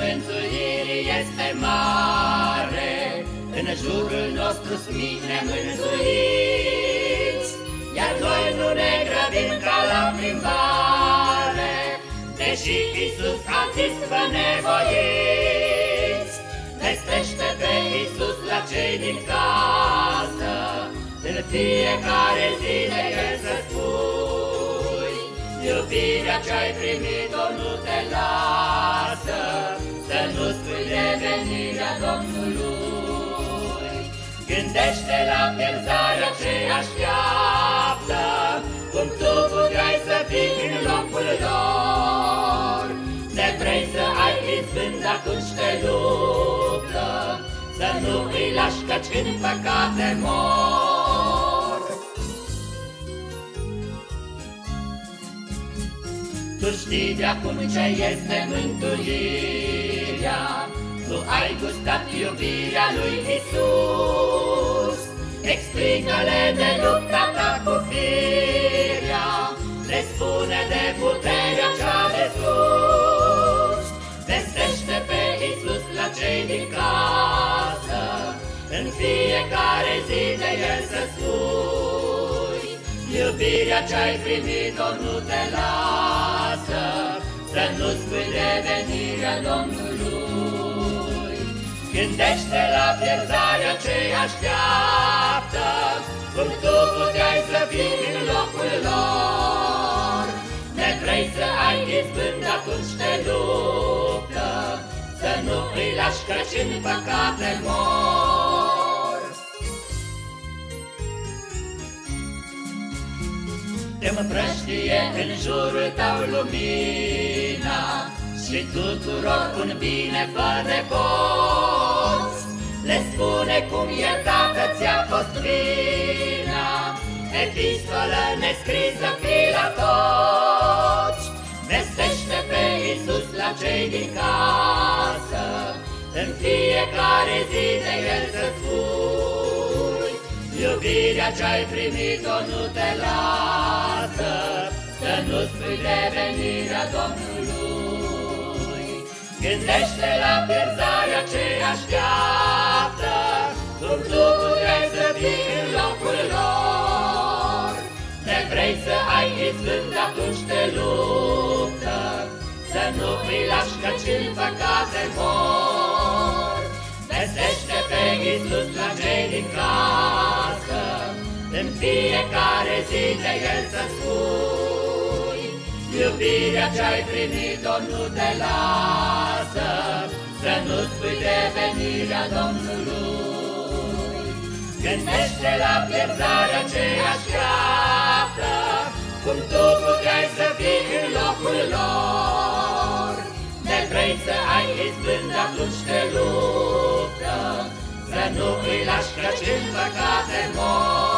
mântuirii este mare, În jurul nostru smine mântuiți, Iar noi nu ne grăbim ca la plimbare, Deși Iisus a zis vă nevoiți. Vestește pe Iisus la cei din casă, În fiecare zi de El să spui, Iubirea ce-ai primit-o nu te lasă, Să nu spui de venirea Domnului. Gândește la pierzarea ce așteaptă, Cum tu puteai să fii în locul lor. Ne vrei să ai izbând atunci te luptă, Să nu îi lași căci în păcate mor. Tu știi de acum ce este mântuirea, Tu ai gustat iubirea lui Isus. Explică-le de lupta ta cu firea, Le spune de puterea cea de sus. Vestește pe Isus la cei din casă, Iubirea ce-ai primit-o nu te lasă, Să nu spui de venirea Domnului. Gândește la pierzarea ce așteaptă, Cum tu puteai să fii în locul lor. Ne vrei să ai izbând, atunci te luptă, Să nu îi lași căci în păcate mor. Împrăștie în jurul tău lumina Și tuturor un bine fără poți Le spune cum iertată ți-a fost vina Epistolă nescrisă fii la toți Vestește pe Iisus la cei din casă În fiecare zi de El să spui Iubirea ce-ai primit-o nu te lasă, Să nu spui de venirea Domnului. Gândește la pierzarea ce așteaptă, Cum tu puteai să fii în locul lor. Ne vrei să ai izbând, atunci te luptă, Să nu îi lași căci în păcate mor. Vestește pe Iisus la cei din casă, În fiecare zi de El să spui, Iubirea ce-ai primit-o nu te lasă, Să nu spui de venirea Domnului. Gândește la pierzarea ce așteaptă, Cum tu puteai să fii în locul lor. Ne vrei să ai izbând, atunci te luptă, Să nu îi lași căci în păcate mor.